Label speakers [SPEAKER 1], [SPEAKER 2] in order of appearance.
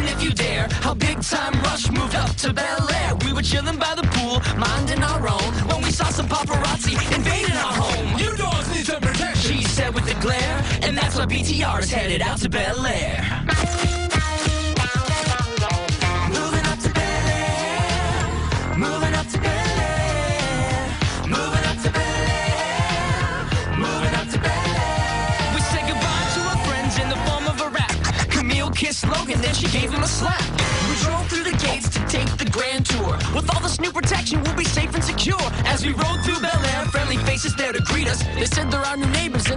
[SPEAKER 1] listen if you dare. How Big Time Rush moved up to Bel Air. We were chilling by the pool, minding our own, when we saw some paparazzi invading our home.
[SPEAKER 2] You dogs need some protection.
[SPEAKER 1] She said with a glare, and that's why BTR is headed out to Bel Air. Kissed Logan, then she gave him a slap. We drove through the gates to take the grand tour. With all this new protection, we'll be safe and secure. As we rode through Bel Air, friendly faces there to greet us. They said there are our new neighbors